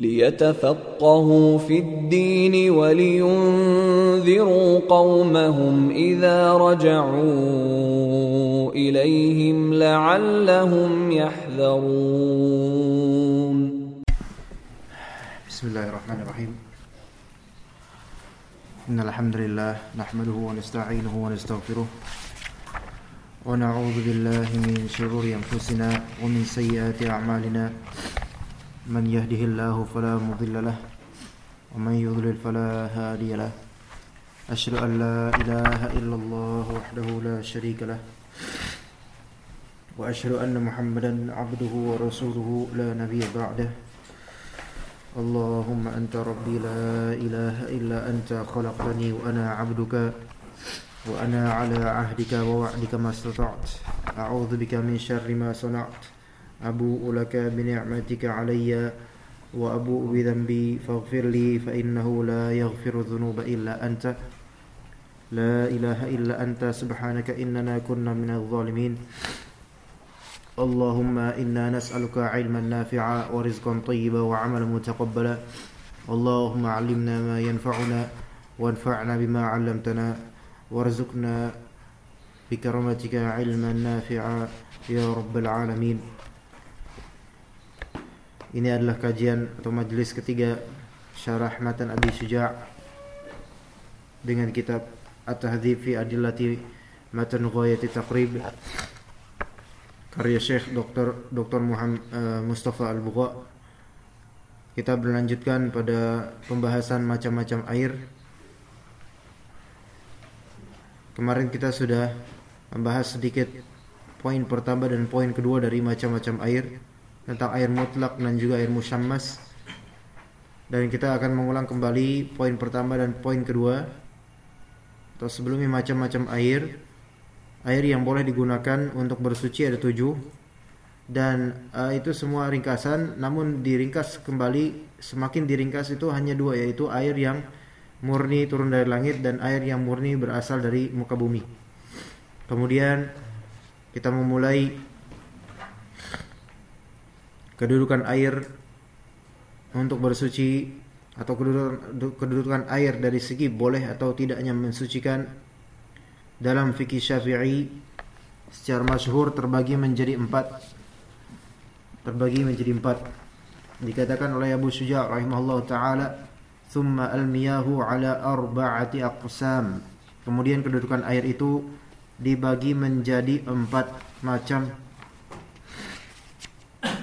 ليتفقهوا في الدين ولينذروا قومهم إذا رجعوا إليهم لعلهم يحذرون. بسم الله الرحمن الرحيم. إن الحمد لله نحمده ونستعينه ونستغفره ونعوذ بالله من شرور أنفسنا ومن سيئات أعمالنا. من يهده الله فلا مضل له ومن يضلل فلا هادي له. أشهد أن لا إله إلا الله وحده لا شريك له وأشهد أن محمدا عبده ورسوله لا نبي بعده. اللهم أنت ربي لا إله إلا أنت خلقتني وأنا عبدك وأنا على عهدك ووعدك ما استطعت. أعوذ بك من شر ما صنعت. أبوء لك بنعمتك علي وأبوء بذنبي فاغفر لي فإنه لا يغفر الذنوب إلا أنت. لا إله إلا أنت سبحانك إننا كنا من الظالمين. اللهم إنا نسألك علما نافعا ورزقا طيبا وعملا متقبلا. اللهم علمنا ما ينفعنا وانفعنا بما علمتنا. وارزقنا بكرمتك علما نافعا يا رب العالمين. Ini adalah kajian atau majelis ketiga syarah matan Abi Syuja' dengan kitab At-Tahdhib fi Adillati Matan Ghayati Taqrib karya Syekh Dr. Dr. Muhammad uh, Mustafa Al-Bugha. Kita berlanjutkan pada pembahasan macam-macam air. Kemarin kita sudah membahas sedikit poin pertama dan poin kedua dari macam-macam air tentang air mutlak dan juga air musyammas. Dan kita akan mengulang kembali poin pertama dan poin kedua. Atau sebelumnya macam-macam air. Air yang boleh digunakan untuk bersuci ada tujuh. Dan uh, itu semua ringkasan, namun diringkas kembali, semakin diringkas itu hanya dua, yaitu air yang murni turun dari langit dan air yang murni berasal dari muka bumi. Kemudian kita memulai kedudukan air untuk bersuci atau kedudukan, kedudukan air dari segi boleh atau tidaknya mensucikan dalam fikih Syafi'i secara masyhur terbagi menjadi empat. Terbagi menjadi empat. Dikatakan oleh Abu Suja' rahimahullah taala thumma al-miyahu ala arba'ati aqsam. Kemudian kedudukan air itu dibagi menjadi empat macam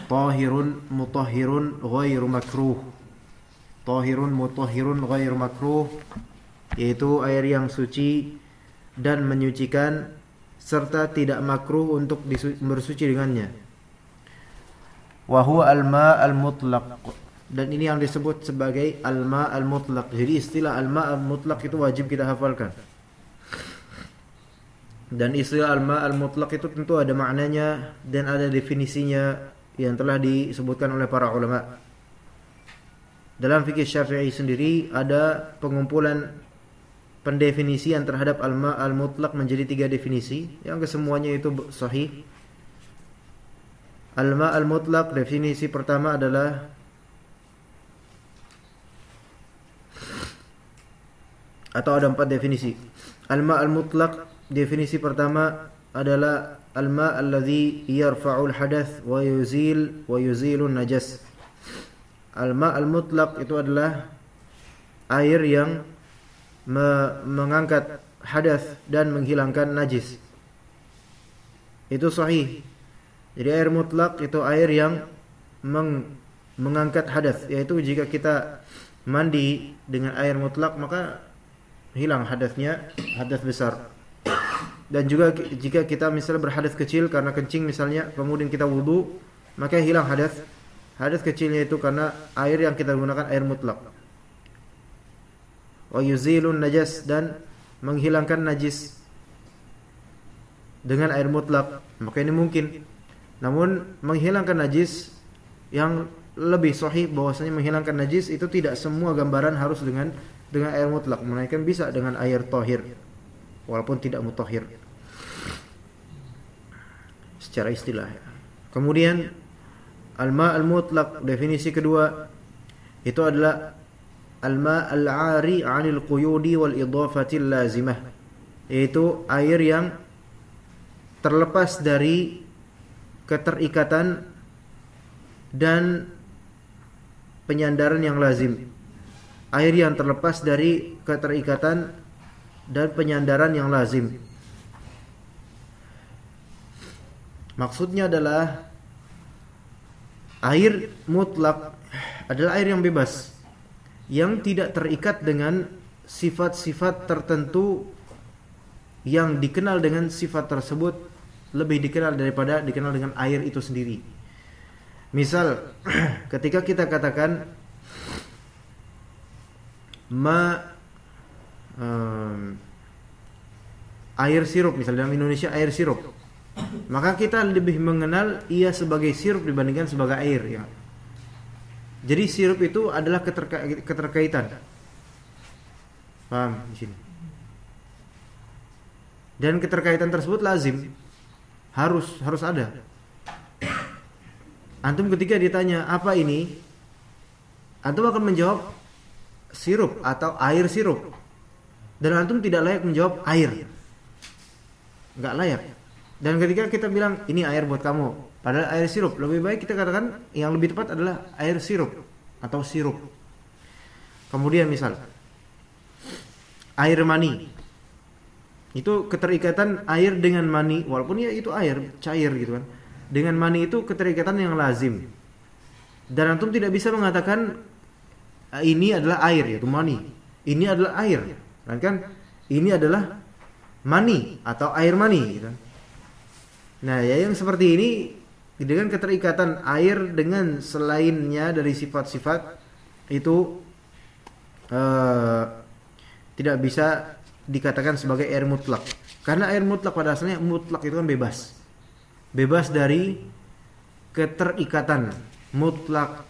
tahirun mutahhirun ghairu makruh. Tahirun mutahhirun ghairu makruh yaitu air yang suci dan menyucikan serta tidak makruh untuk bersuci dengannya. Wa huwa al-ma al-mutlaq. Dan ini yang disebut sebagai al-ma al-mutlaq. Jadi istilah al-ma al-mutlaq itu wajib kita hafalkan. Dan istilah al-ma al-mutlaq itu tentu ada maknanya dan ada definisinya yang telah disebutkan oleh para ulama. Dalam fikih Syafi'i sendiri ada pengumpulan pendefinisian terhadap al-ma al-mutlaq menjadi tiga definisi yang kesemuanya itu sahih. Al-ma al-mutlaq definisi pertama adalah atau ada empat definisi. Al-ma al-mutlaq definisi pertama adalah الماء الذي يرفع الحدث ويزيل ويزيل النجس الماء المطلق itu adalah air yang me mengangkat hadas dan menghilangkan najis itu sahih jadi air mutlak itu air yang meng mengangkat hadas yaitu jika kita mandi dengan air mutlak maka hilang hadasnya hadas besar dan juga jika kita misalnya berhadas kecil karena kencing misalnya kemudian kita wudhu maka hilang hadas hadas kecilnya itu karena air yang kita gunakan air mutlak. Wa yuzilun najas dan menghilangkan najis dengan air mutlak, maka ini mungkin. Namun menghilangkan najis yang lebih sahih bahwasanya menghilangkan najis itu tidak semua gambaran harus dengan dengan air mutlak, melainkan bisa dengan air tohir walaupun tidak mutahhir secara istilah. Kemudian alma al-mutlaq definisi kedua itu adalah alma al-ari 'anil quyudi wal idafati lazimah yaitu air yang terlepas dari keterikatan dan penyandaran yang lazim. Air yang terlepas dari keterikatan dan penyandaran yang lazim. Maksudnya adalah air mutlak adalah air yang bebas yang tidak terikat dengan sifat-sifat tertentu yang dikenal dengan sifat tersebut lebih dikenal daripada dikenal dengan air itu sendiri. Misal ketika kita katakan ma um, air sirup misalnya dalam Indonesia air sirup maka kita lebih mengenal ia sebagai sirup dibandingkan sebagai air ya. Jadi sirup itu adalah keterka keterkaitan. Paham di sini. Dan keterkaitan tersebut lazim harus harus ada. Antum ketika ditanya apa ini, antum akan menjawab sirup atau air sirup. Dan antum tidak layak menjawab air. Enggak layak. Dan ketika kita bilang ini air buat kamu, padahal air sirup, lebih baik kita katakan yang lebih tepat adalah air sirup atau sirup. Kemudian misal air mani. Itu keterikatan air dengan mani walaupun ya itu air cair gitu kan. Dengan mani itu keterikatan yang lazim. Dan antum tidak bisa mengatakan ini adalah air yaitu mani. Ini adalah air. Dan kan ini adalah mani atau air mani gitu. Nah, ya yang seperti ini dengan keterikatan air dengan selainnya dari sifat-sifat itu uh, tidak bisa dikatakan sebagai air mutlak. Karena air mutlak pada asalnya mutlak itu kan bebas. Bebas dari keterikatan mutlak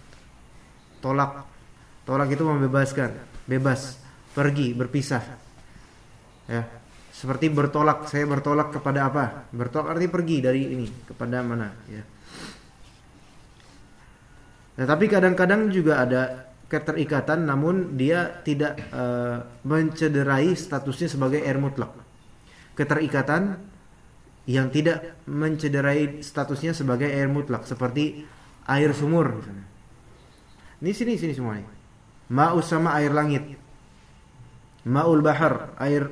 tolak. Tolak itu membebaskan, bebas, pergi, berpisah. Ya, seperti bertolak saya bertolak kepada apa? Bertolak artinya pergi dari ini kepada mana? Ya. Nah, tapi kadang-kadang juga ada keterikatan namun dia tidak uh, mencederai statusnya sebagai air mutlak. Keterikatan yang tidak mencederai statusnya sebagai air mutlak seperti air sumur misalnya. Ini sini sini semuanya. Ma'us sama air langit ma'ul bahar air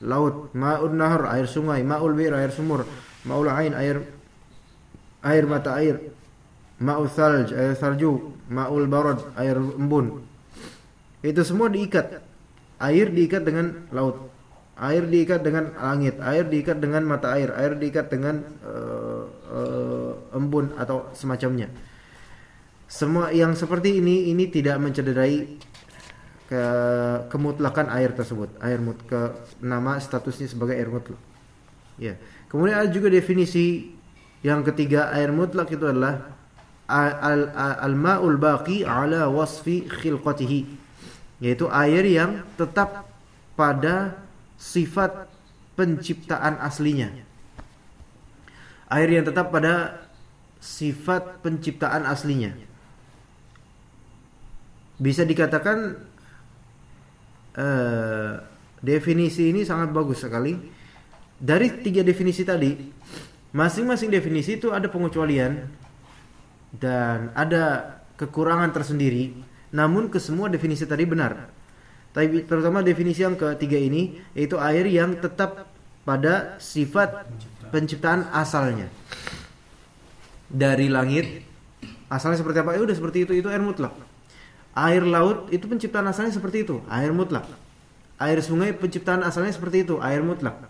laut, ma'ul nahar air sungai, ma'ul bir air sumur, ma'ul ain air air mata air, ma'ul thalj air salju, ma'ul barad air embun. Itu semua diikat. Air diikat dengan laut. Air diikat dengan langit, air diikat dengan mata air, air diikat dengan uh, uh, embun atau semacamnya. Semua yang seperti ini ini tidak mencederai ke kemutlakan air tersebut. Air mut ke nama statusnya sebagai air mutlak. Ya. Kemudian ada juga definisi yang ketiga air mutlak itu adalah al, al, al ma'ul baqi ala wasfi khilqatihi. Yaitu air yang tetap pada sifat penciptaan aslinya. Air yang tetap pada sifat penciptaan aslinya. Bisa dikatakan uh, definisi ini sangat bagus sekali. Dari tiga definisi tadi, masing-masing definisi itu ada pengecualian dan ada kekurangan tersendiri. Namun kesemua definisi tadi benar. Tapi terutama definisi yang ketiga ini yaitu air yang tetap pada sifat penciptaan asalnya. Dari langit asalnya seperti apa? Ya udah seperti itu, itu air mutlak. Air laut itu penciptaan asalnya seperti itu, air mutlak. Air sungai penciptaan asalnya seperti itu, air mutlak.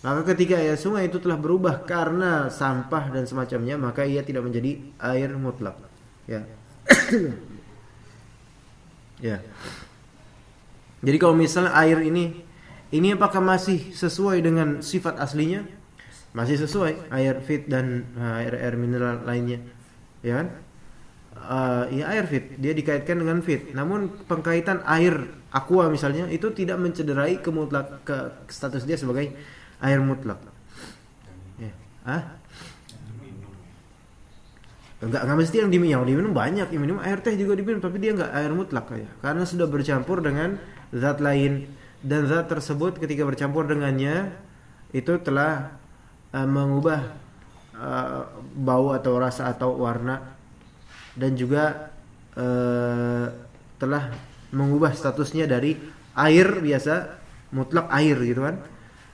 Maka ketika air sungai itu telah berubah karena sampah dan semacamnya, maka ia tidak menjadi air mutlak. Ya. ya. Jadi kalau misalnya air ini ini apakah masih sesuai dengan sifat aslinya? masih sesuai air fit dan uh, air air mineral lainnya ya kan uh, ya air fit. Dia dikaitkan dengan fit. Namun pengkaitan air aqua misalnya itu tidak mencederai kemutlak ke status dia sebagai air mutlak. Ya. Ah Enggak, enggak mesti yang diminum, diminum banyak, yang minum air teh juga diminum, tapi dia enggak air mutlak ya. Karena sudah bercampur dengan zat lain. Dan zat tersebut ketika bercampur dengannya itu telah uh, mengubah uh, bau atau rasa atau warna dan juga uh, telah mengubah statusnya dari air biasa mutlak air gitu kan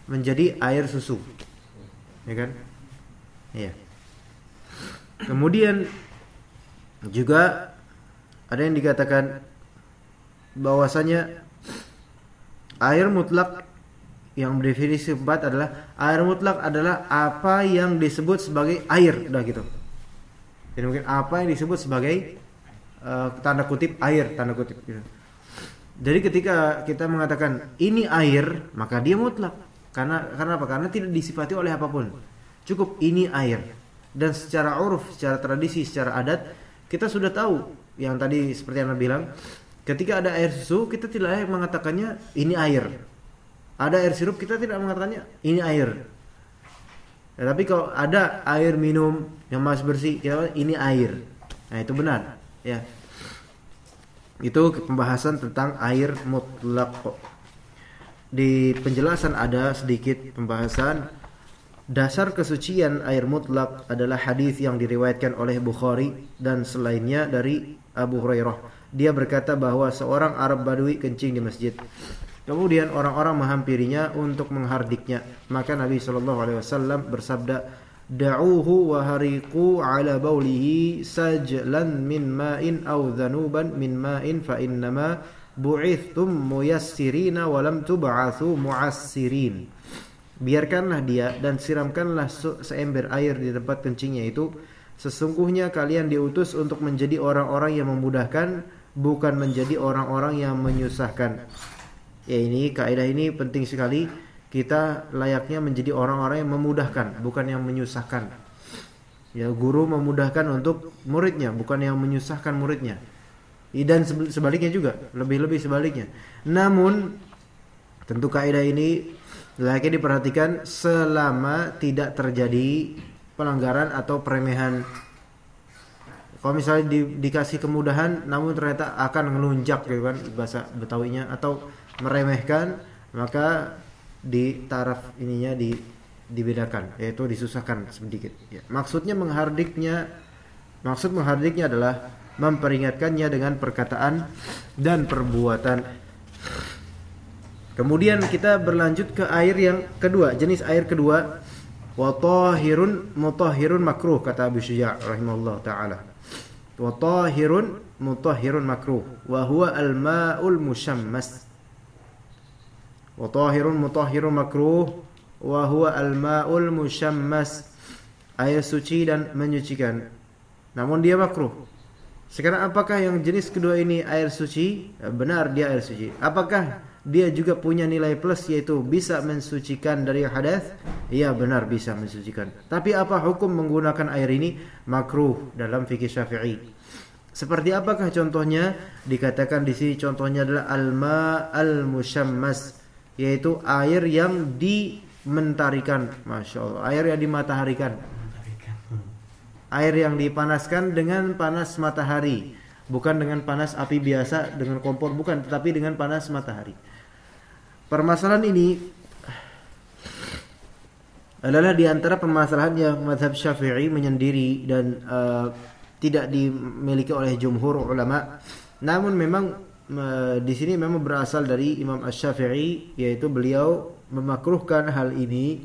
menjadi air susu. Ya kan? Iya. Kemudian juga ada yang dikatakan bahwasanya air mutlak yang definisi keempat adalah air mutlak adalah apa yang disebut sebagai air udah gitu. Jadi mungkin apa yang disebut sebagai uh, tanda kutip air tanda kutip gitu. Jadi ketika kita mengatakan ini air, maka dia mutlak. Karena karena apa? Karena tidak disifati oleh apa pun. Cukup ini air dan secara uruf, secara tradisi, secara adat kita sudah tahu yang tadi seperti Anda bilang, ketika ada air susu kita tidak mengatakannya ini air. Ada air sirup kita tidak mengatakannya ini air. Ya, tapi kalau ada air minum yang masih bersih kita ini air. Nah, itu benar, ya. Itu pembahasan tentang air mutlak. Di penjelasan ada sedikit pembahasan Dasar kesucian air mutlak adalah hadis yang diriwayatkan oleh Bukhari dan selainnya dari Abu Hurairah. Dia berkata bahwa seorang Arab Badui kencing di masjid. Kemudian orang-orang menghampirinya untuk menghardiknya. Maka Nabi Shallallahu Alaihi Wasallam bersabda, "Da'uhu wa hariqu ala baulihi sajlan min ma'in aw dhanuban min ma'in fa innama bu'ithtum muyassirina wa lam tub'atsu mu'assirin." Biarkanlah dia dan siramkanlah seember air di tempat kencingnya itu. Sesungguhnya kalian diutus untuk menjadi orang-orang yang memudahkan, bukan menjadi orang-orang yang menyusahkan. Ya ini kaidah ini penting sekali. Kita layaknya menjadi orang-orang yang memudahkan, bukan yang menyusahkan. Ya guru memudahkan untuk muridnya, bukan yang menyusahkan muridnya. Dan sebaliknya juga, lebih-lebih sebaliknya. Namun tentu kaidah ini lagi diperhatikan selama tidak terjadi pelanggaran atau peremehan. Kalau misalnya di, dikasih kemudahan namun ternyata akan ngelunjak gitu kan bahasa Betawinya atau meremehkan maka di taraf ininya di dibedakan yaitu disusahkan sedikit ya. maksudnya menghardiknya maksud menghardiknya adalah memperingatkannya dengan perkataan dan perbuatan Kemudian kita berlanjut ke air yang kedua, jenis air kedua wa tahirun makruh kata Abu Syuja' rahimahullah taala. Wa tahirun mutahhirun makruh wa huwa al-ma'ul musyammas. Wa tahirun mutahhirun makruh wa huwa al-ma'ul musyammas. Air suci dan menyucikan. Namun dia makruh. Sekarang apakah yang jenis kedua ini air suci? Benar dia air suci. Apakah dia juga punya nilai plus yaitu bisa mensucikan dari hadas iya benar bisa mensucikan. Tapi apa hukum menggunakan air ini? Makruh dalam fikih syafi'i. Seperti apakah contohnya? Dikatakan di sini contohnya adalah alma al musyammas yaitu air yang dimentarikan. Masya Allah. Air yang dimataharikan. Air yang dipanaskan dengan panas matahari bukan dengan panas api biasa dengan kompor bukan tetapi dengan panas matahari Permasalahan ini adalah di antara permasalahan yang mazhab Syafi'i menyendiri dan uh, tidak dimiliki oleh jumhur ulama. Namun memang uh, di sini memang berasal dari Imam Asy-Syafi'i yaitu beliau memakruhkan hal ini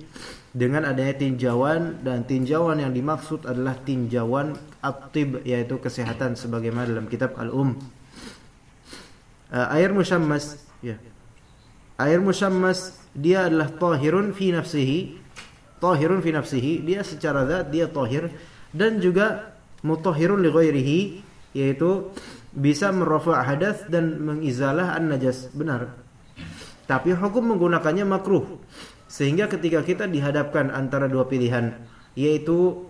dengan adanya tinjauan dan tinjauan yang dimaksud adalah tinjauan atib yaitu kesehatan sebagaimana dalam kitab Al-Um. Uh, air musyammas ya. Air musyammas dia adalah tahirun fi nafsihi tahirun fi nafsihi. Dia secara zat dia tahir. Dan juga mutahhirun li ghairihi yaitu bisa merafa hadas dan mengizalah an najas benar. Tapi hukum menggunakannya makruh. Sehingga ketika kita dihadapkan antara dua pilihan yaitu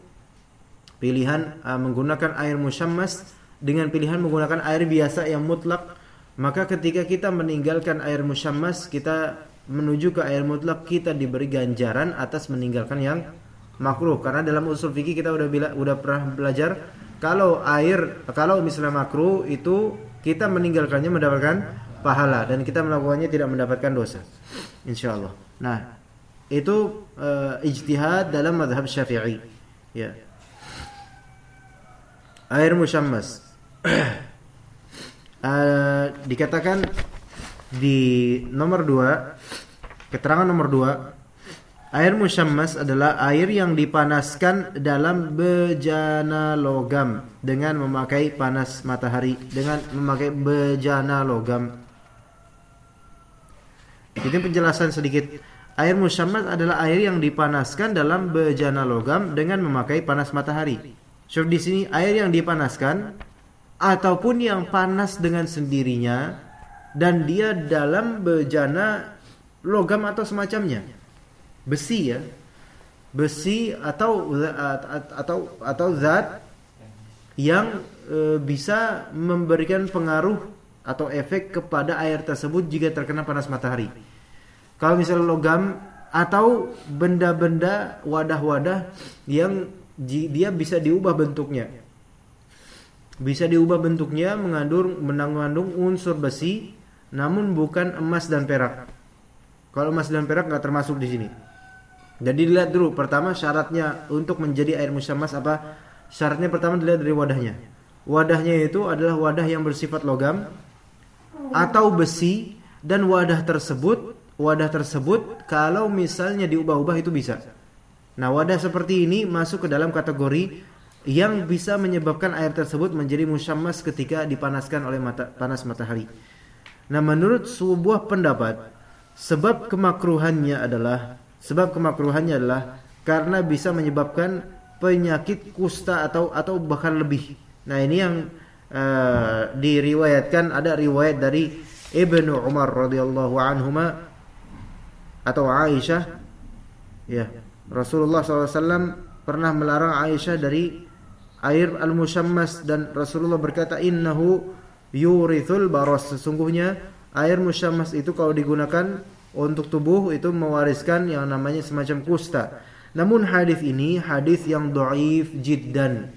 pilihan uh, menggunakan air musyammas dengan pilihan menggunakan air biasa yang mutlak. Maka ketika kita meninggalkan air musyammas kita menuju ke air mutlak kita diberi ganjaran atas meninggalkan yang makruh. Karena dalam usul fikih kita udah bila, udah pernah belajar kalau air kalau misalnya makruh itu kita meninggalkannya mendapatkan pahala dan kita melakukannya tidak mendapatkan dosa. Insyaallah. Nah itu uh, ijtihad dalam madhab syafi'i. Ya air musyammas uh, dikatakan di nomor dua keterangan nomor dua Air musyammas adalah air yang dipanaskan dalam bejana logam dengan memakai panas matahari dengan memakai bejana logam. Ini penjelasan sedikit. Air musyammas adalah air yang dipanaskan dalam bejana logam dengan memakai panas matahari. So di sini air yang dipanaskan ataupun yang panas dengan sendirinya dan dia dalam bejana logam atau semacamnya besi ya besi atau atau atau zat yang e, bisa memberikan pengaruh atau efek kepada air tersebut jika terkena panas matahari. Kalau misalnya logam atau benda-benda wadah-wadah yang dia bisa diubah bentuknya. Bisa diubah bentuknya mengandung mengandung unsur besi namun bukan emas dan perak. Kalau emas dan perak nggak termasuk di sini. Jadi dilihat dulu pertama syaratnya untuk menjadi air musyammas apa? Syaratnya pertama dilihat dari wadahnya. Wadahnya itu adalah wadah yang bersifat logam atau besi dan wadah tersebut wadah tersebut kalau misalnya diubah-ubah itu bisa. Nah, wadah seperti ini masuk ke dalam kategori yang bisa menyebabkan air tersebut menjadi musyammas ketika dipanaskan oleh mata, panas matahari. Nah, menurut sebuah pendapat, sebab kemakruhannya adalah Sebab kemakruhannya adalah karena bisa menyebabkan penyakit kusta atau atau bahkan lebih. Nah, ini yang uh, diriwayatkan ada riwayat dari Ibnu Umar radhiyallahu anhuma atau Aisyah ya Rasulullah SAW pernah melarang Aisyah dari air al-musyammas dan Rasulullah berkata innahu yurithul baros sesungguhnya air musyammas itu kalau digunakan untuk tubuh itu mewariskan yang namanya semacam kusta. Namun hadis ini hadis yang doif jiddan.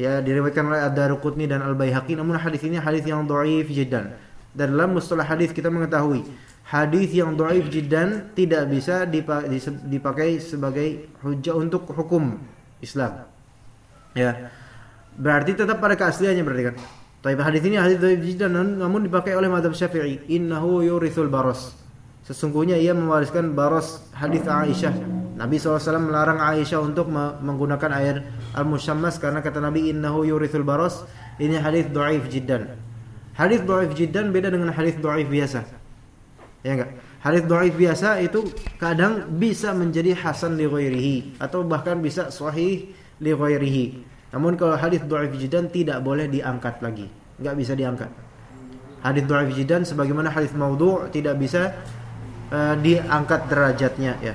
Ya diriwayatkan oleh Ad-Daruqutni dan Al-Baihaqi namun hadis ini hadis yang doif jiddan. Dan dalam mustalah hadis kita mengetahui hadis yang doif jiddan tidak bisa dipakai sebagai hujah untuk hukum Islam. Ya. Berarti tetap pada keasliannya berarti kan. Tapi hadis ini hadis dhaif jiddan namun dipakai oleh madhab Syafi'i. Innahu yurithul baros. Sesungguhnya ia mewariskan baros hadis Aisyah. Nabi SAW melarang Aisyah untuk menggunakan air al-musyammas karena kata Nabi innahu yurithul baros. Ini hadis dhaif jiddan. Hadis dhaif jiddan beda dengan hadis dhaif biasa. Ya enggak? Hadis dhaif biasa itu kadang bisa menjadi hasan li ghairihi atau bahkan bisa sahih li ghairihi. Namun kalau hadis dhaif jiddan tidak boleh diangkat lagi, nggak bisa diangkat. Hadis dhaif jiddan sebagaimana hadis maudhu' tidak bisa uh, diangkat derajatnya ya.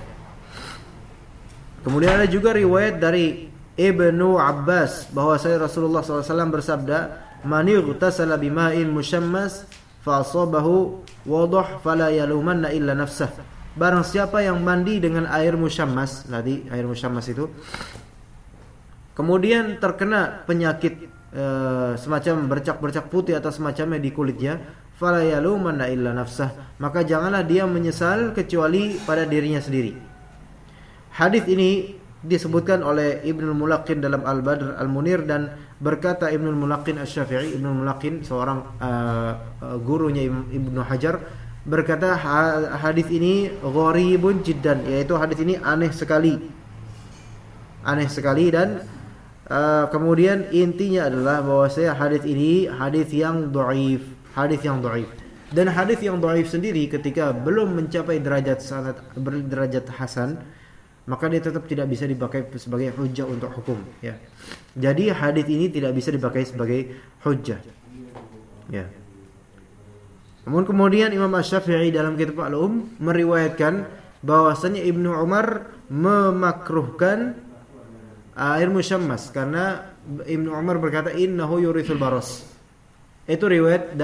Kemudian ada juga riwayat dari Ibnu Abbas bahwa saya Rasulullah SAW bersabda, "Man ightasala bima'in musyammas fa asabahu wadah fala yalumanna illa nafsah." Barang siapa yang mandi dengan air musyammas, tadi air musyammas itu kemudian terkena penyakit e, semacam bercak-bercak putih atau semacamnya di kulitnya fala yalumanna illa nafsah maka janganlah dia menyesal kecuali pada dirinya sendiri hadis ini disebutkan oleh Ibnu Mulaqin dalam Al-Badr Al-Munir dan berkata Ibnu Mulaqin Asy-Syafi'i Ibnu Mulaqin seorang uh, gurunya Ibnu Hajar berkata hadis ini gharibun jiddan yaitu hadis ini aneh sekali aneh sekali dan Uh, kemudian intinya adalah bahwa saya hadis ini hadis yang dhaif, hadis yang dhaif. Dan hadis yang dhaif sendiri ketika belum mencapai derajat sanad berderajat hasan, maka dia tetap tidak bisa dipakai sebagai hujah untuk hukum, ya. Jadi hadis ini tidak bisa dipakai sebagai hujah. Ya. Namun kemudian Imam Asy-Syafi'i dalam kitab Al-Um meriwayatkan bahwasanya Ibnu Umar memakruhkan air musyammas karena Ibnu Umar berkata innahu yurithul baros. Itu riwayat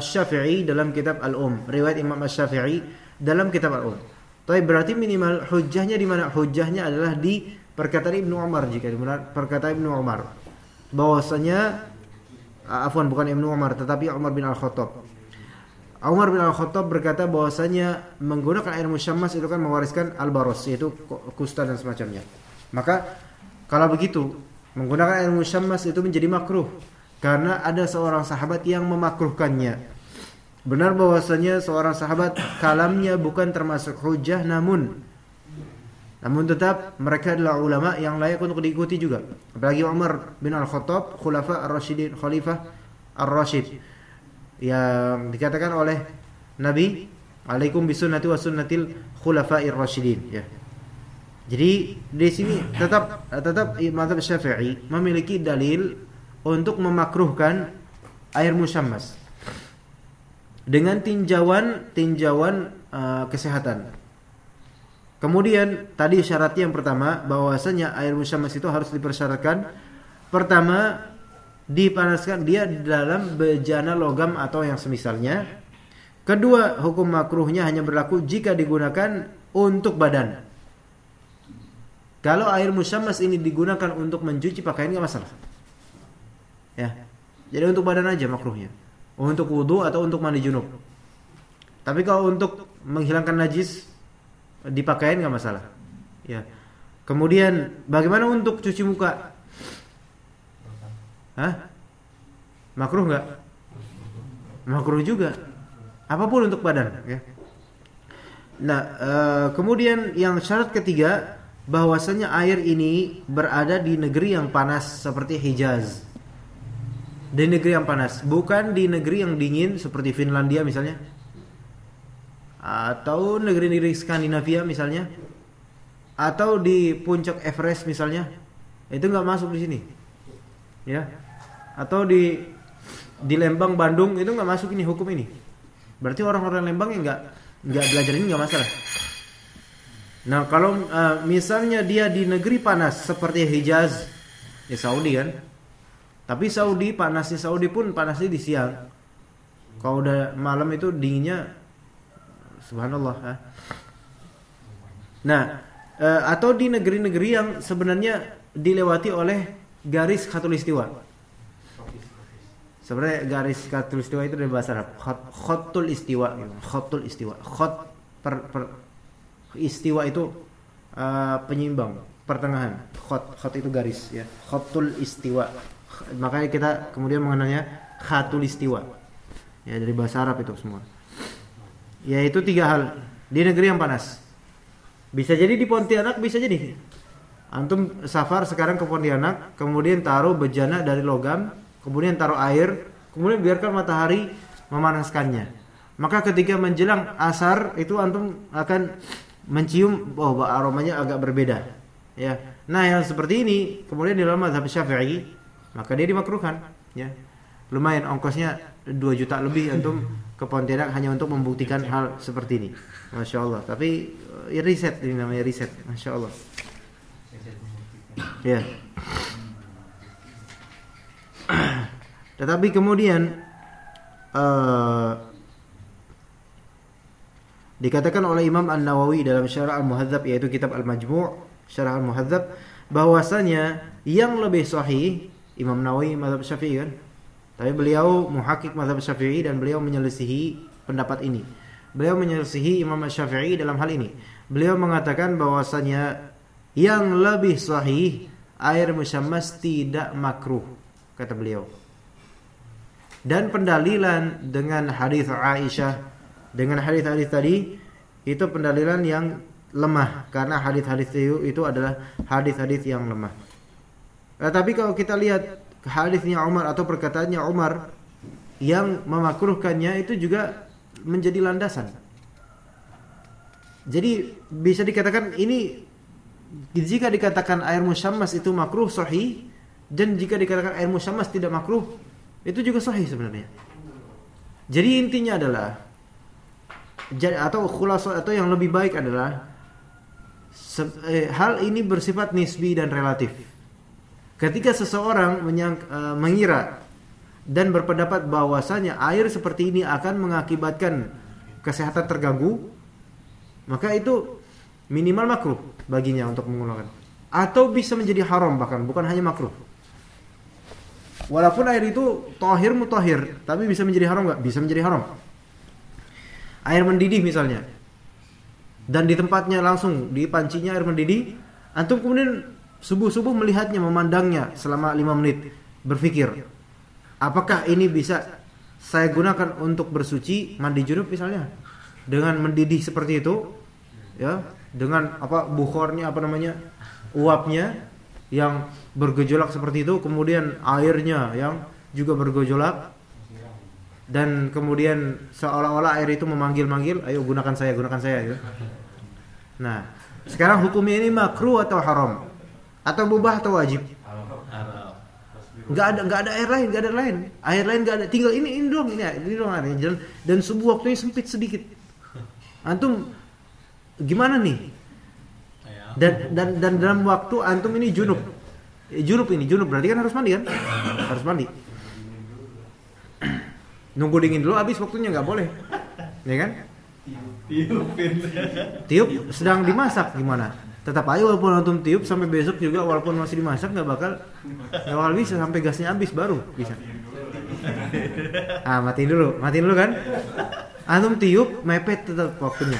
Asy-Syafi'i dalam kitab Al-Um, riwayat Imam Asy-Syafi'i dalam kitab Al-Um. Tapi berarti minimal hujahnya di mana? Hujahnya adalah di perkataan Ibnu Umar jika benar perkataan Ibnu Umar bahwasanya afwan bukan Ibnu Umar tetapi Umar bin Al-Khattab Umar bin Al-Khattab berkata bahwasanya menggunakan air musyammas itu kan mewariskan al-baros yaitu kusta dan semacamnya. Maka kalau begitu menggunakan air musyammas itu menjadi makruh karena ada seorang sahabat yang memakruhkannya. Benar bahwasanya seorang sahabat kalamnya bukan termasuk hujah namun namun tetap mereka adalah ulama yang layak untuk diikuti juga. Apalagi Umar bin Al-Khattab, khulafa ar-rasyidin, khalifah ar-rasyid yang dikatakan oleh Nabi alaikum bisunnati wa sunnatil khulafa'ir rasyidin ya. Jadi di sini tetap tetap mazhab Syafi'i memiliki dalil untuk memakruhkan air musyammas dengan tinjauan tinjauan uh, kesehatan. Kemudian tadi syaratnya yang pertama bahwasanya air musyammas itu harus dipersyaratkan pertama dipanaskan dia dalam bejana logam atau yang semisalnya. Kedua, hukum makruhnya hanya berlaku jika digunakan untuk badan. Kalau air musyammas ini digunakan untuk mencuci pakaian nggak masalah. Ya. Jadi untuk badan aja makruhnya. Untuk wudhu atau untuk mandi junub. Tapi kalau untuk menghilangkan najis di pakaian nggak masalah. Ya. Kemudian bagaimana untuk cuci muka? Hah? Makruh nggak? Makruh juga. Apa pun untuk badan, ya. Nah, e, kemudian yang syarat ketiga bahwasanya air ini berada di negeri yang panas seperti Hijaz. Di negeri yang panas, bukan di negeri yang dingin seperti Finlandia misalnya. Atau negeri-negeri Skandinavia misalnya. Atau di puncak Everest misalnya. Itu nggak masuk di sini. Ya atau di di Lembang Bandung itu nggak masuk ini hukum ini berarti orang-orang Lembang yang nggak nggak belajar ini nggak masalah nah kalau uh, misalnya dia di negeri panas seperti Hijaz ya Saudi kan tapi Saudi panasnya Saudi pun panasnya di siang kalau udah malam itu dinginnya subhanallah ha? nah uh, atau di negeri-negeri yang sebenarnya dilewati oleh garis khatulistiwa Sebenarnya garis istiwa itu dari bahasa Arab. Khotul istiwa gitu. Khotul istiwa. Khot per, per istiwa itu uh, penyimbang, pertengahan. Khot khot itu garis ya. Khotul istiwa. Makanya kita kemudian mengenalnya khatul istiwa. Ya dari bahasa Arab itu semua. Ya itu tiga hal di negeri yang panas. Bisa jadi di Pontianak, bisa jadi. Antum safar sekarang ke Pontianak, kemudian taruh bejana dari logam, kemudian taruh air, kemudian biarkan matahari memanaskannya. Maka ketika menjelang asar itu antum akan mencium oh aromanya agak berbeda. Ya. Nah, yang seperti ini kemudian di dalam mazhab Syafi'i maka dia dimakruhkan, ya. Lumayan ongkosnya 2 juta lebih antum ke Pontianak hanya untuk membuktikan hal seperti ini. Masya Allah. Tapi ya riset ini namanya riset. Masya Allah. Ya. Tetapi kemudian uh, dikatakan oleh Imam An-Nawawi dalam Syarah Al-Muhadzab yaitu kitab Al-Majmu' Syarah Al-Muhadzab bahwasanya yang lebih sahih Imam Nawawi mazhab Syafi'i kan. Tapi beliau muhakik mazhab Syafi'i dan beliau menyelisihi pendapat ini. Beliau menyelisihi Imam Syafi'i dalam hal ini. Beliau mengatakan bahwasanya yang lebih sahih air musyammas tidak makruh kata beliau. Dan pendalilan dengan hadis Aisyah dengan hadis-hadis tadi itu pendalilan yang lemah karena hadis-hadis itu, itu adalah hadis-hadis yang lemah. Nah, tapi kalau kita lihat hadisnya Umar atau perkataannya Umar yang memakruhkannya itu juga menjadi landasan. Jadi bisa dikatakan ini jika dikatakan air musyammas itu makruh sahih dan jika dikatakan air musyammas tidak makruh, itu juga sahih sebenarnya. Jadi intinya adalah atau khulasa atau yang lebih baik adalah eh, hal ini bersifat nisbi dan relatif. Ketika seseorang menyang, uh, mengira dan berpendapat bahwasanya air seperti ini akan mengakibatkan kesehatan terganggu, maka itu minimal makruh baginya untuk menggunakan. Atau bisa menjadi haram bahkan, bukan hanya makruh. Walaupun air itu tohir mutahir, tapi bisa menjadi haram nggak? Bisa menjadi haram. Air mendidih misalnya, dan di tempatnya langsung di pancinya air mendidih, antum kemudian subuh-subuh melihatnya, memandangnya selama lima menit, berpikir, apakah ini bisa saya gunakan untuk bersuci mandi junub misalnya dengan mendidih seperti itu, ya, dengan apa bukhornya apa namanya uapnya yang bergejolak seperti itu, kemudian airnya yang juga bergejolak dan kemudian seolah-olah air itu memanggil-manggil, ayo gunakan saya, gunakan saya gitu. Nah, sekarang hukumnya ini makruh atau haram? Atau mubah atau wajib? Gak ada nggak ada air lain, gak ada lain. Air lain gak ada. Tinggal ini ini doang ini, ini doang airnya dan, dan subuh waktunya sempit sedikit. Antum gimana nih? dan dan dan dalam waktu antum ini junub. Eh, junub ini junub. Berarti kan harus mandi kan? Harus mandi. Nunggu dingin dulu habis waktunya nggak boleh. Ya kan? Tiup sedang dimasak gimana tetap aja walaupun antum tiup sampai besok juga walaupun masih dimasak nggak bakal nggak bakal bisa sampai gasnya habis baru bisa ah mati dulu mati dulu kan antum tiup mepet tetap waktunya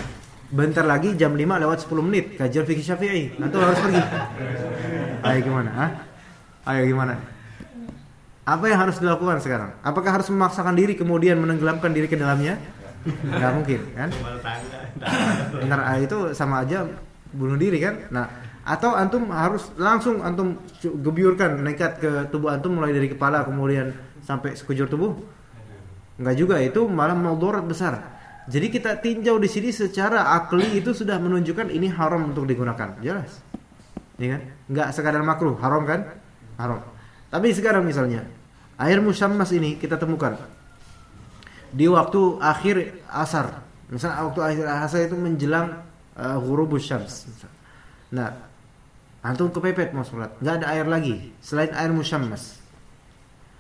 Bentar lagi jam 5 lewat 10 menit kajian fikih Syafi'i. Nanti harus pergi. Ayo gimana? Hah? Ayo gimana? Apa yang harus dilakukan sekarang? Apakah harus memaksakan diri kemudian menenggelamkan diri ke dalamnya? Gak mungkin kan? Bentar ah, itu sama aja bunuh diri kan? Nah, atau antum harus langsung antum gebiurkan nekat ke tubuh antum mulai dari kepala kemudian sampai sekujur tubuh? Enggak juga itu malah mudarat besar. Jadi kita tinjau di sini secara akli itu sudah menunjukkan ini haram untuk digunakan. Jelas. Ya kan? Enggak sekadar makruh, haram kan? Haram. Tapi sekarang misalnya air musyammas ini kita temukan di waktu akhir asar. Misalnya waktu akhir asar itu menjelang uh, ghurubus syams. Nah, antum kepepet mau sholat, nggak ada air lagi selain air musyammas.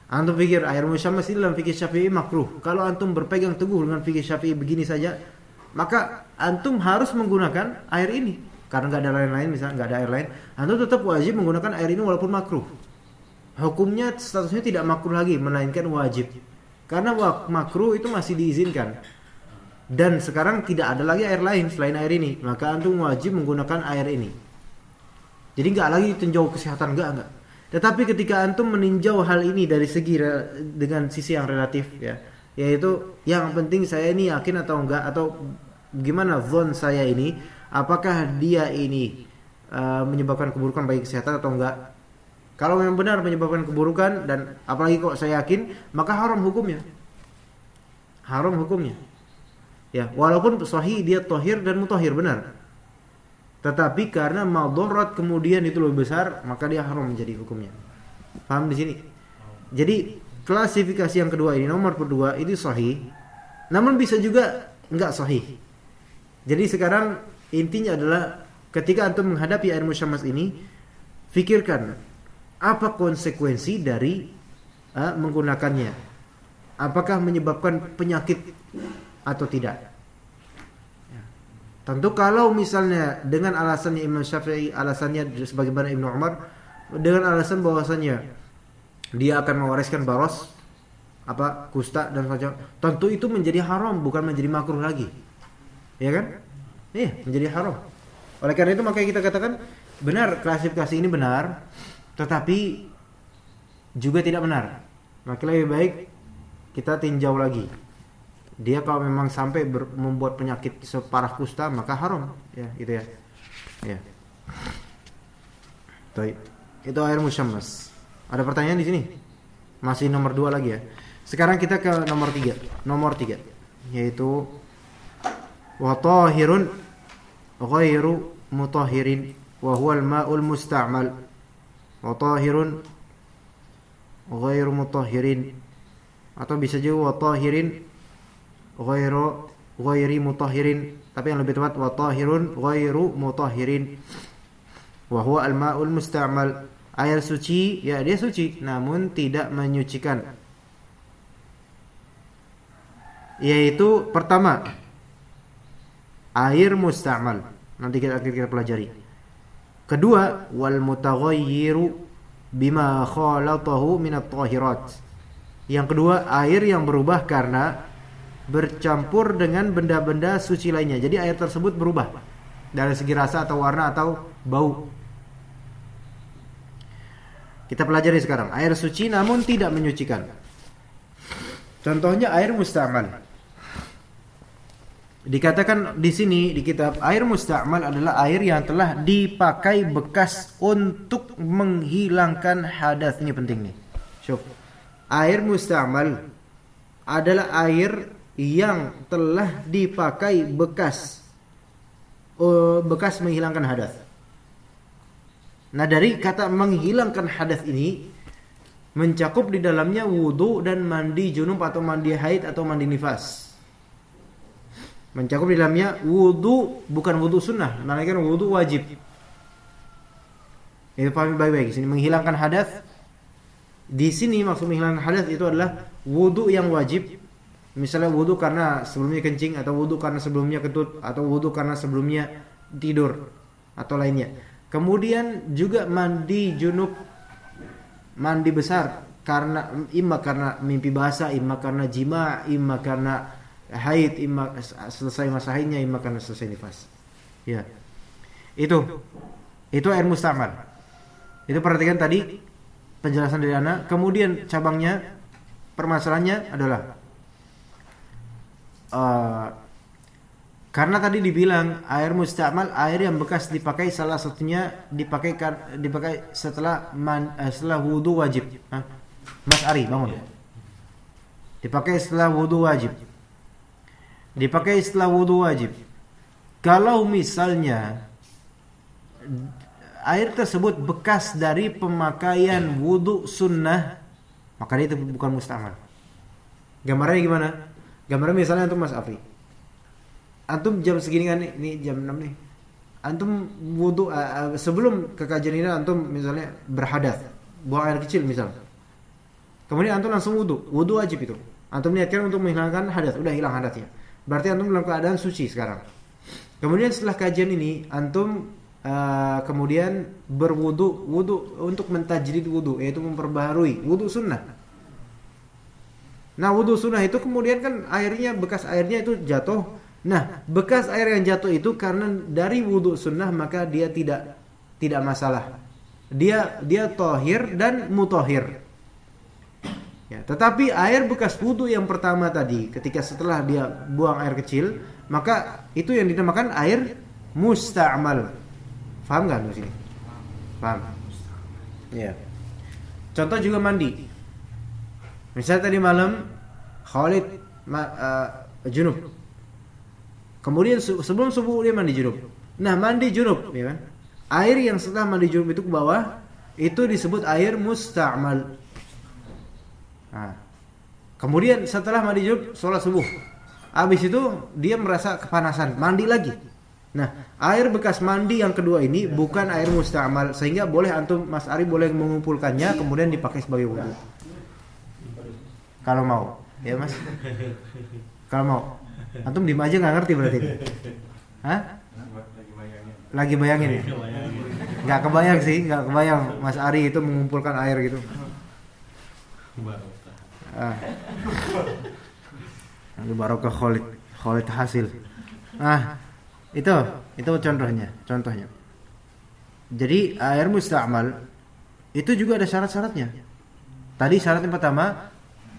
Antum pikir air musyammas ini dalam fikih Syafi'i makruh. Kalau antum berpegang teguh dengan fikih Syafi'i begini saja, maka antum harus menggunakan air ini. Karena nggak ada lain-lain, misalnya nggak ada air lain, antum tetap wajib menggunakan air ini walaupun makruh. Hukumnya statusnya tidak makruh lagi, melainkan wajib. Karena makruh itu masih diizinkan. Dan sekarang tidak ada lagi air lain selain air ini, maka antum wajib menggunakan air ini. Jadi nggak lagi tinjau kesehatan, nggak nggak tetapi ketika antum meninjau hal ini dari segi dengan sisi yang relatif ya, yaitu yang penting saya ini yakin atau enggak atau gimana zon saya ini, apakah dia ini uh, menyebabkan keburukan bagi kesehatan atau enggak? Kalau memang benar menyebabkan keburukan dan apalagi kok saya yakin, maka haram hukumnya. Haram hukumnya. Ya, walaupun sahih dia tohir dan mutahhir benar. Tetapi karena madarat kemudian itu lebih besar, maka dia haram menjadi hukumnya. Paham di sini? Jadi klasifikasi yang kedua ini nomor kedua ini sahih. Namun bisa juga enggak sahih. Jadi sekarang intinya adalah ketika antum menghadapi air musyammas ini, fikirkan apa konsekuensi dari uh, menggunakannya. Apakah menyebabkan penyakit atau tidak? Tentu kalau misalnya dengan alasannya Imam Syafi'i, alasannya sebagaimana Ibnu Umar dengan alasan bahwasanya dia akan mewariskan baros apa kusta dan macam tentu itu menjadi haram bukan menjadi makruh lagi. Ya kan? Iya, menjadi haram. Oleh karena itu maka kita katakan benar klasifikasi ini benar tetapi juga tidak benar. Maka lebih baik kita tinjau lagi dia kalau memang sampai membuat penyakit separah kusta maka haram. Ya gitu ya. Ya. Baik. itu air musyammas ada pertanyaan di sini? Masih nomor dua lagi ya. Sekarang kita ke nomor tiga. Nomor tiga. Yaitu wa tahirun ghairu mutahhirin wa huwa al-ma'ul musta'mal. Wa tahirun ghairu mutahhirin. Atau bisa juga wa tahirin ghairu ghairi mutahhirin. Tapi yang lebih tepat wa tahirun ghairu mutahhirin. Wa huwa al-ma'ul musta'mal. Air suci ya dia suci namun tidak menyucikan. Yaitu pertama air musta'mal. Nanti kita akan kita pelajari. Kedua wal mutaghayyiru bima khalatahu min at-tahirat yang kedua air yang berubah karena bercampur dengan benda-benda suci lainnya jadi air tersebut berubah dari segi rasa atau warna atau bau kita pelajari sekarang air suci namun tidak menyucikan contohnya air musta'mal Dikatakan di sini di kitab air musta'mal adalah air yang telah dipakai bekas untuk menghilangkan hadas. Ini penting nih. Syuf. Air musta'mal adalah air yang telah dipakai bekas uh, bekas menghilangkan hadas. Nah, dari kata menghilangkan hadas ini mencakup di dalamnya wudhu dan mandi junub atau mandi haid atau mandi nifas mencakup di dalamnya wudhu bukan wudhu sunnah, melainkan wudhu wajib. Itu pahami baik-baik. Sini menghilangkan hadas. Di sini maksud menghilangkan hadas itu adalah wudhu yang wajib. Misalnya wudhu karena sebelumnya kencing atau wudhu karena sebelumnya ketut atau wudhu karena sebelumnya tidur atau lainnya. Kemudian juga mandi junub, mandi besar karena imma karena mimpi basah, imma karena jima, imma karena haid imma selesai masa haidnya imma karena selesai nifas. Ya. Itu. Itu air mustamal. Itu perhatikan tadi penjelasan dari anak. Kemudian cabangnya permasalahannya adalah uh, karena tadi dibilang air mustamal air yang bekas dipakai salah satunya dipakai dipakai setelah man, uh, setelah wudhu wajib. Hah? Mas Ari bangun. Dipakai setelah wudhu wajib dipakai istilah wudhu wajib. Kalau misalnya air tersebut bekas dari pemakaian wudhu sunnah, maka itu bukan mustamal. Gambarnya gimana? Gambarnya misalnya antum Mas Afi. Antum jam segini kan ini jam 6 nih. Antum wudhu uh, sebelum ke kajian ini antum misalnya berhadas, buang air kecil misalnya. Kemudian antum langsung wudhu, wudhu wajib itu. Antum niatkan untuk menghilangkan hadas, udah hilang hadasnya. Berarti antum dalam keadaan suci sekarang. Kemudian setelah kajian ini antum uh, kemudian berwudu wudu untuk mentajdid wudu yaitu memperbaharui wudu sunnah. Nah wudu sunnah itu kemudian kan airnya bekas airnya itu jatuh. Nah bekas air yang jatuh itu karena dari wudu sunnah maka dia tidak tidak masalah. Dia dia tohir dan mutohir. Ya, tetapi air bekas wudhu yang pertama tadi, ketika setelah dia buang air kecil, maka itu yang dinamakan air musta'mal. Faham nggak di sini? Paham? Ya. Contoh juga mandi. Misalnya tadi malam Khalid uh, junub. Kemudian sebelum subuh dia mandi junub. Nah, mandi junub, ya kan? Air yang setelah mandi junub itu ke bawah itu disebut air musta'mal. Nah, kemudian setelah mandi junub, sholat subuh. Habis itu dia merasa kepanasan, mandi lagi. Nah, air bekas mandi yang kedua ini bukan air musta'mal sehingga boleh antum Mas Ari boleh mengumpulkannya kemudian dipakai sebagai wudhu. Kalau mau, ya Mas. Kalau mau. Antum diem aja nggak ngerti berarti. Hah? Lagi bayangin ya? Gak kebayang sih, gak kebayang Mas Ari itu mengumpulkan air gitu. Ah. barokah Khalid, Khalid hasil. Ah, itu itu contohnya, contohnya. Jadi air musta'mal itu juga ada syarat-syaratnya. Tadi syarat yang pertama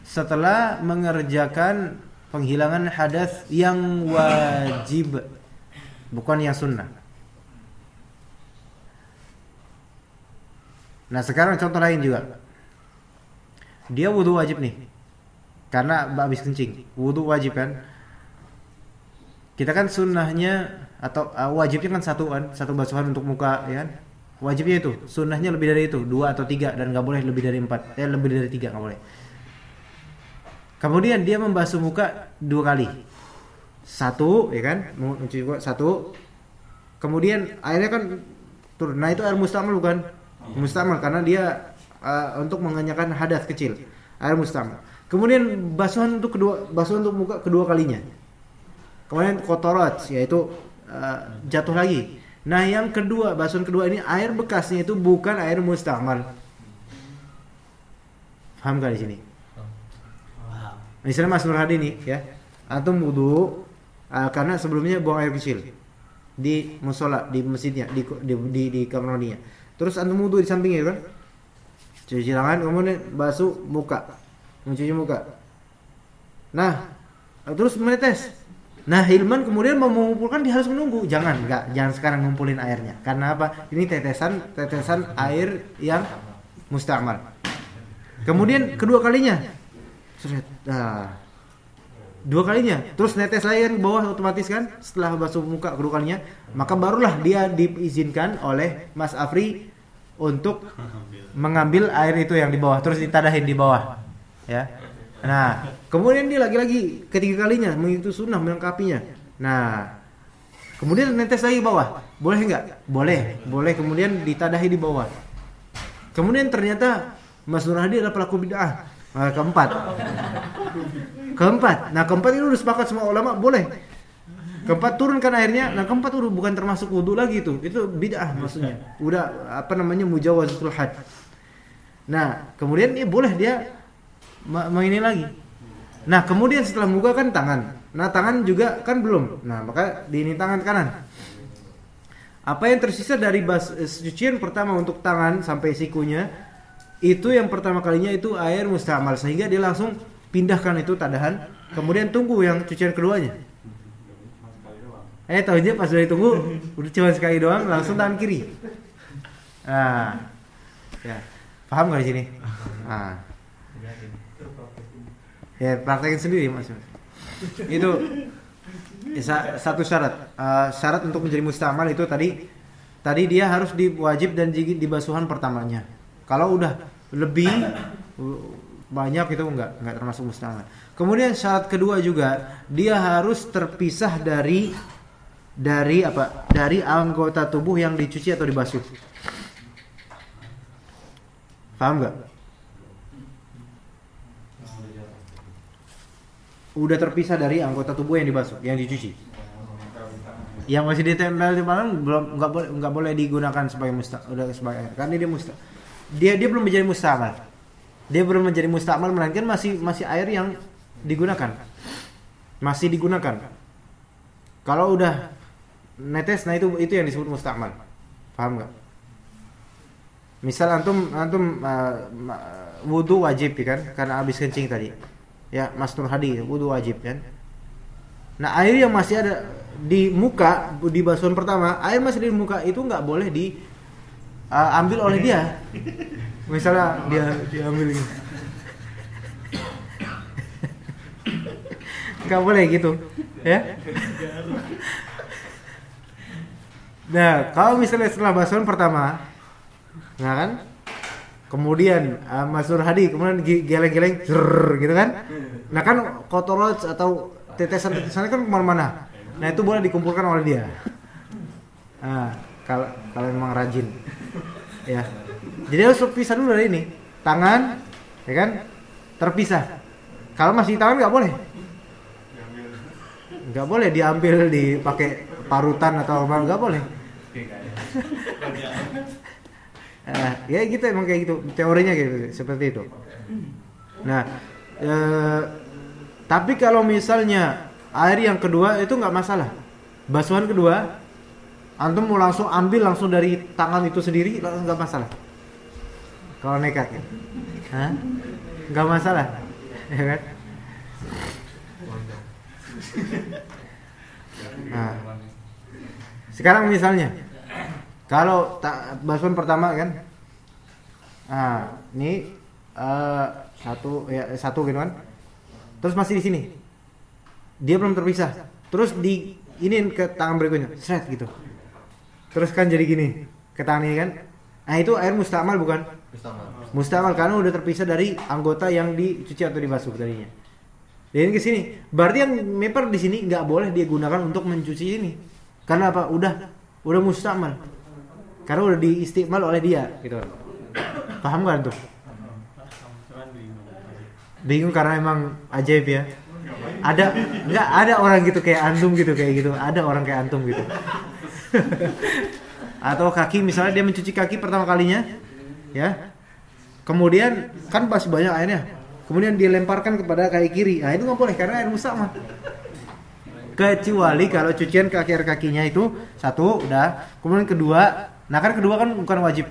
setelah mengerjakan penghilangan hadas yang wajib bukan yang sunnah. Nah sekarang contoh lain juga. Dia wudhu wajib nih karena habis kencing. Wudhu wajib kan? Kita kan sunnahnya atau uh, wajibnya kan satu kan satu basuhan untuk muka ya kan? Wajibnya itu sunnahnya lebih dari itu dua atau tiga dan nggak boleh lebih dari empat ya lebih dari tiga nggak boleh Kemudian dia membasuh muka dua kali. Satu, ya kan? Mencuci muka satu. Kemudian airnya kan turun. Nah, itu air mustamal bukan? Mustamal karena dia uh, untuk mengenyahkan hadas kecil. Air mustamal. Kemudian basuhan untuk kedua basuhan untuk muka kedua kalinya. Kemudian kotorat yaitu uh, jatuh lagi. Nah, yang kedua, basuhan kedua ini air bekasnya itu bukan air mustamal. Paham di sini? Misalnya Mas Nur Hadi nih ya, antum wudhu uh, karena sebelumnya buang air kecil di musola, di masjidnya, di di di, di kamar mandinya. Terus antum wudhu di sampingnya kan? Cuci tangan, kemudian basuh muka, mencuci muka. Nah, terus menetes. Nah, Hilman kemudian mau mengumpulkan dia harus menunggu. Jangan, enggak, jangan sekarang ngumpulin airnya. Karena apa? Ini tetesan tetesan air yang mustamal. Kemudian kedua kalinya Seret. Nah, dua kalinya. Terus netes lagi kan ke bawah otomatis kan setelah basuh muka kedua kalinya maka barulah dia diizinkan oleh Mas Afri untuk mengambil air itu yang di bawah. Terus ditadahin di bawah ya. Nah kemudian dia lagi-lagi ketiga kalinya mengikuti sunnah melengkapinya. Nah kemudian netes lagi ke bawah. Boleh nggak? Boleh. Boleh kemudian ditadahi di bawah. Kemudian ternyata Mas Nur Hadi adalah pelaku bid'ah Nah, keempat. Keempat. Nah, keempat ini udah sepakat semua ulama boleh. Keempat turunkan airnya. Nah, keempat udah bukan termasuk wudhu lagi itu. Itu bid'ah maksudnya. Udah apa namanya mujawazatul had. Nah, kemudian dia boleh dia ini lagi. Nah, kemudian setelah muka kan tangan. Nah, tangan juga kan belum. Nah, maka di ini tangan kanan. Apa yang tersisa dari bas, cucian pertama untuk tangan sampai sikunya itu yang pertama kalinya itu air mustamal sehingga dia langsung pindahkan itu tadahan kemudian tunggu yang cucian keduanya. Eh tahu aja pas udah tunggu udah cuma sekali doang langsung tangan kiri. Ah ya. Paham gak di sini? Ah. Ya praktekin sendiri mas. Itu ya, satu syarat. Uh, syarat untuk menjadi mustamal itu tadi tadi dia harus diwajib dan di basuhan pertamanya kalau udah lebih banyak itu enggak enggak termasuk mustahil. Kemudian syarat kedua juga dia harus terpisah dari dari apa? Dari anggota tubuh yang dicuci atau dibasuh. Paham enggak? Udah terpisah dari anggota tubuh yang dibasuh, yang dicuci. Yang masih ditempel di belum nggak boleh nggak boleh digunakan sebagai musta udah sebagai karena dia musta dia dia belum menjadi mustamal. Dia belum menjadi mustamal melainkan masih masih air yang digunakan. Masih digunakan. Kalau udah netes nah itu itu yang disebut mustamal. Paham nggak? Misal antum antum uh, wudu wajib ya kan karena habis kencing tadi. Ya, Mas Nur Hadi wudu wajib kan. Nah, air yang masih ada di muka di basuhan pertama, air masih di muka itu nggak boleh di uh, ambil oleh dia. Misalnya dia diambil gitu nggak boleh gitu ya? Nah kalau misalnya setelah basuhan pertama nah kan? Kemudian uh, Mas Nur Hadi kemudian geleng-geleng gitu kan? Nah kan kotorot atau tetesan-tetesannya kan ke mana-mana. Nah itu boleh dikumpulkan oleh dia. Nah kalau kalau memang rajin ya. Jadi harus terpisah dulu dari ini. Tangan ya kan? Terpisah. Kalau masih tangan nggak boleh. Nggak boleh diambil dipakai parutan atau apa nggak boleh. Eh, ya gitu emang kayak gitu. Teorinya gitu seperti itu. Nah eh, tapi kalau misalnya air yang kedua itu nggak masalah. Basuhan kedua antum mau langsung ambil langsung dari tangan itu sendiri nggak masalah. Kalau nekat ya nggak masalah. Ya kan? Nah. Sekarang misalnya kalau basuhan pertama kan? Nah ini uh, satu ya satu gitu kan? Terus masih di sini. Dia belum terpisah. Terus di ini ke tangan berikutnya. Seret gitu terus kan jadi gini ke tangan ini kan nah itu air mustamal bukan mustamal mustamal karena udah terpisah dari anggota yang dicuci atau dibasuh tadinya Dan ke sini. Berarti yang mepar di sini nggak boleh dia gunakan untuk mencuci ini. Karena apa? Udah udah mustamal. Karena udah diistimal oleh dia gitu. Paham kan tuh? Bingung karena emang ajaib ya. Ada nggak ada orang gitu kayak antum gitu kayak gitu. Ada orang kayak antum gitu. Atau kaki misalnya dia mencuci kaki pertama kalinya ya. Kemudian kan masih banyak airnya. Kemudian dilemparkan kepada kaki kiri. Nah, itu nggak boleh karena air musamah. Kecuali kalau cucian kaki air kakinya itu satu udah. Kemudian kedua, nah kan kedua kan bukan wajib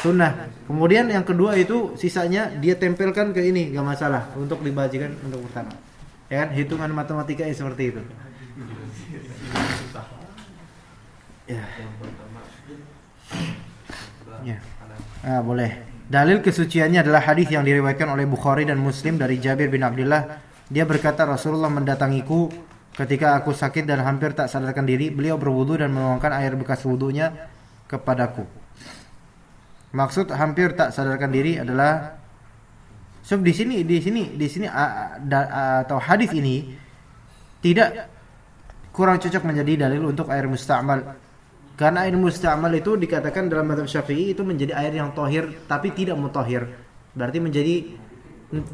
sunnah. Kemudian yang kedua itu sisanya dia tempelkan ke ini nggak masalah untuk dibajikan untuk pertama. Ya kan hitungan matematika seperti itu. Ya. Ya. Ah, boleh. Dalil kesuciannya adalah hadis yang diriwayatkan oleh Bukhari dan Muslim dari Jabir bin Abdullah. Dia berkata Rasulullah mendatangiku ketika aku sakit dan hampir tak sadarkan diri. Beliau berwudu dan menuangkan air bekas wudunya kepadaku. Maksud hampir tak sadarkan diri adalah so di sini di sini di sini atau hadis ini tidak kurang cocok menjadi dalil untuk air musta'mal karena air musta'mal itu dikatakan dalam madhab syafi'i itu menjadi air yang tohir tapi tidak mutahhir. Berarti menjadi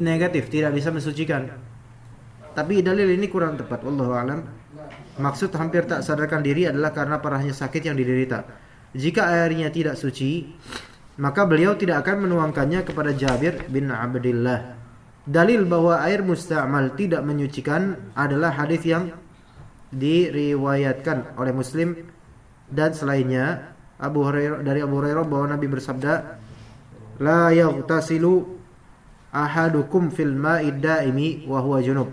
negatif, tidak bisa mensucikan. Tapi dalil ini kurang tepat. Wallahu alam. Maksud hampir tak sadarkan diri adalah karena parahnya sakit yang diderita. Jika airnya tidak suci, maka beliau tidak akan menuangkannya kepada Jabir bin Abdullah. Dalil bahwa air musta'mal tidak menyucikan adalah hadis yang diriwayatkan oleh Muslim dan selainnya Abu Hurairah dari Abu Hurairah bahwa Nabi bersabda la yaghtasilu ahadukum fil ma'id daimi wa huwa junub.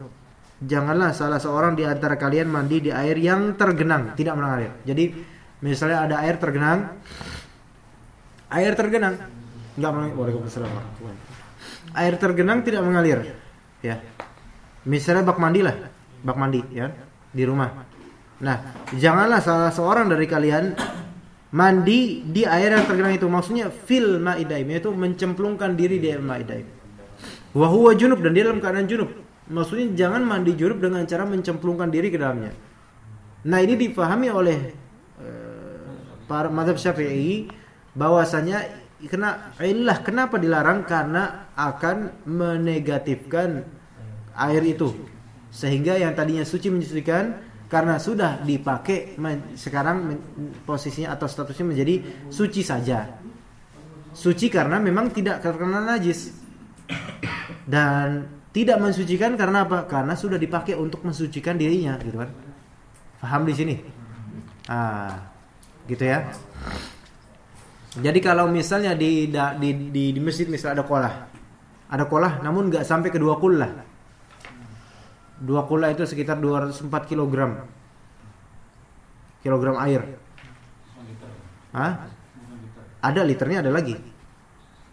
Janganlah salah seorang di antara kalian mandi di air yang tergenang tidak mengalir jadi misalnya ada air tergenang air tergenang enggak mengalir Waalaikumsalam air tergenang tidak mengalir ya. Misalnya bak mandi lah bak mandi ya di rumah Nah, janganlah salah seorang dari kalian mandi di air yang tergenang itu. Maksudnya fil ma'idaim yaitu mencemplungkan diri di air ma'idaim. Wa huwa junub dan dia dalam keadaan junub. Maksudnya jangan mandi junub dengan cara mencemplungkan diri ke dalamnya. Nah, ini difahami oleh uh, para mazhab Syafi'i bahwasanya kena illah kenapa dilarang karena akan menegatifkan air itu sehingga yang tadinya suci mensucikan karena sudah dipakai sekarang posisinya atau statusnya menjadi suci saja. Suci karena memang tidak terkena najis. Dan tidak mensucikan karena apa? Karena sudah dipakai untuk mensucikan dirinya, gitu kan? Paham di sini? Ah, gitu ya. Jadi kalau misalnya di di di, di masjid misalnya ada kolah, ada kolah, namun nggak sampai ke dua kullah Dua kula itu sekitar 204 kg. Kilogram air. Hah? Ada liternya ada lagi.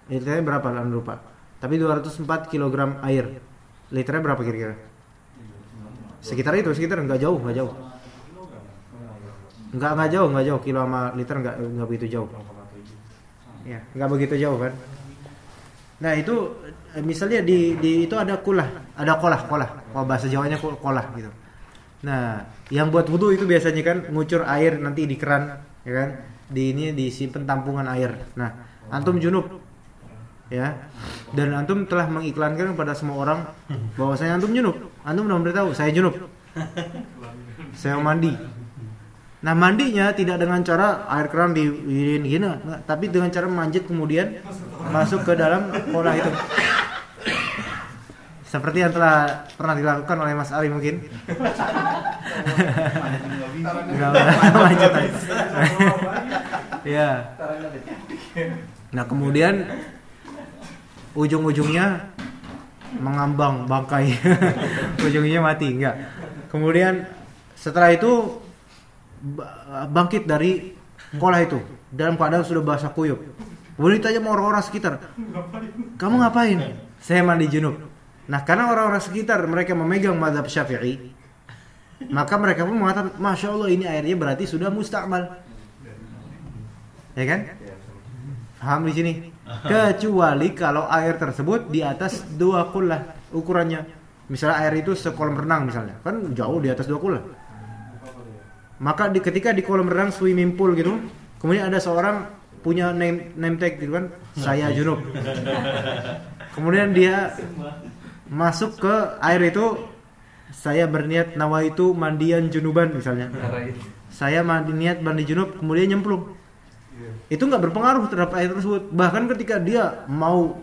Liternya berapa dalam lupa. Tapi 204 kg air. Liternya berapa kira-kira? Sekitar itu, sekitar enggak jauh, enggak jauh. Enggak enggak jauh, enggak jauh. Kilo sama liter enggak enggak begitu jauh. Ya, enggak begitu jauh kan? Nah, itu Eh, misalnya di, di itu ada kulah, ada kolah, kolah. Oh, bahasa Jawanya kolah gitu. Nah, yang buat wudhu itu biasanya kan ngucur air nanti di keran, ya kan? Di ini disimpan tampungan air. Nah, antum junub, ya. Dan antum telah mengiklankan kepada semua orang bahwa saya antum junub. Antum belum beritahu saya junub. Saya mandi. Nah mandinya tidak dengan cara air keran di gini, tapi dengan cara manjat kemudian masuk ke dalam kolah itu. Seperti yang telah pernah dilakukan oleh Mas Ali mungkin. ya. Nah kemudian ujung-ujungnya mengambang bangkai, ujungnya mati enggak. Kemudian setelah itu bangkit dari kolah itu dalam keadaan sudah basah kuyup. Kemudian ditanya sama orang-orang sekitar, kamu ngapain? Saya mandi junub. Nah karena orang-orang sekitar mereka memegang madhab syafi'i Maka mereka pun mengatakan Masya Allah ini airnya berarti sudah mustakmal Ya kan? Paham di sini? Kecuali kalau air tersebut di atas dua kullah ukurannya Misalnya air itu sekolam renang misalnya, kan jauh di atas dua kula. Maka di, ketika di kolam renang swimming pool gitu, kemudian ada seorang punya name name tag gitu kan, saya junub. Kemudian dia masuk ke air itu saya berniat nawaitu mandian junuban misalnya. Saya mandi niat mandi junub kemudian nyemplung. Itu nggak berpengaruh terhadap air tersebut. Bahkan ketika dia mau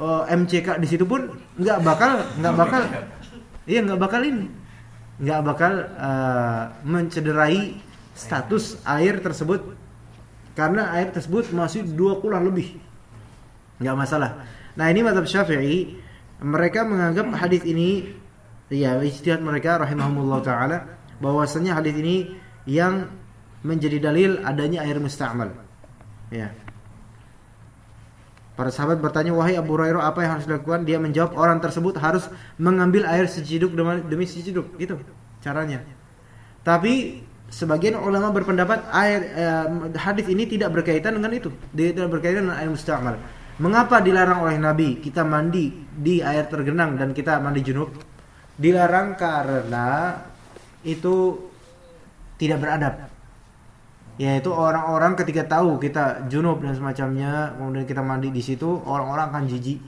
eh, MCK di situ pun nggak bakal nggak bakal iya nggak bakal ini nggak bakal eh, mencederai status air tersebut karena air tersebut masih dua kulah lebih nggak masalah. Nah ini madhab syafi'i mereka menganggap hadis ini ya ijtihad mereka rahimahumullah taala bahwasanya hadis ini yang menjadi dalil adanya air musta'mal. Ya. Para sahabat bertanya, "Wahai Abu Hurairah, apa yang harus dilakukan?" Dia menjawab, "Orang tersebut harus mengambil air seciduk demi, demi seciduk." Itu caranya. Tapi sebagian ulama berpendapat air eh, hadis ini tidak berkaitan dengan itu. Dia tidak berkaitan dengan air musta'mal. Mengapa dilarang oleh Nabi kita mandi di air tergenang dan kita mandi junub? Dilarang karena itu tidak beradab. Yaitu orang-orang ketika tahu kita junub dan semacamnya, kemudian kita mandi di situ, orang-orang akan jijik.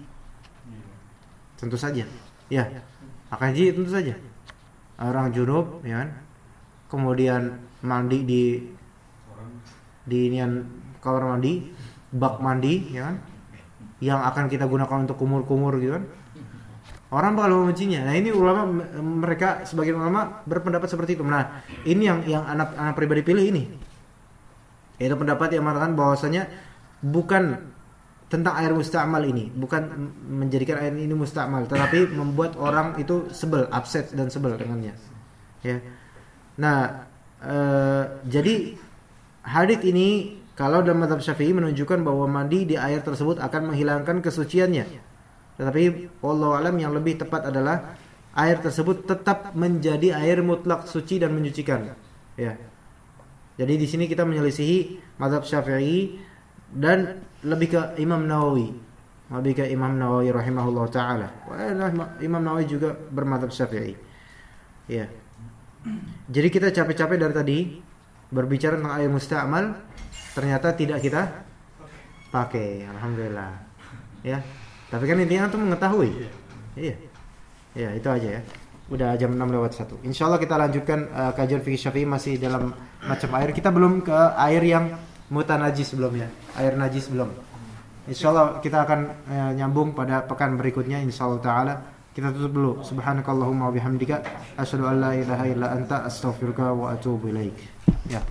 Tentu saja. Ya. Akan jijik tentu saja. Orang junub ya kan. Kemudian mandi di di inian kamar mandi, bak mandi ya kan. Yang akan kita gunakan untuk kumur-kumur gitu kan. Orang bakal membencinya. Nah ini ulama mereka sebagian ulama berpendapat seperti itu. Nah ini yang yang anak anak pribadi pilih ini. Itu pendapat yang mengatakan bahwasanya bukan tentang air musta'mal ini, bukan menjadikan air ini musta'mal, tetapi membuat orang itu sebel, upset dan sebel dengannya. Ya. Nah, eh, jadi hadis ini kalau dalam madhab syafi'i menunjukkan bahwa mandi di air tersebut akan menghilangkan kesuciannya. Tetapi Allah alam yang lebih tepat adalah air tersebut tetap menjadi air mutlak suci dan menyucikan. Ya. Jadi di sini kita menyelisihi mazhab Syafi'i dan lebih ke Imam Nawawi. Lebih ke Imam Nawawi rahimahullah taala. Imam Nawawi juga bermadzhab Syafi'i. Ya. Jadi kita capek-capek dari tadi berbicara tentang air musta'mal ternyata tidak kita pakai. Alhamdulillah. Ya. Tapi kan intinya tuh mengetahui. Iya. Ya, itu aja ya. Udah jam 6 lewat 1. Insya Allah kita lanjutkan uh, kajian fikih syafi'i masih dalam macam air. Kita belum ke air yang mutanajis belum ya. Air najis belum. Insya Allah kita akan uh, nyambung pada pekan berikutnya insya Allah taala. Kita tutup dulu. Subhanakallahumma wa bihamdika asyhadu an la ilaha illa anta astaghfiruka wa atubu ilaik. Ya.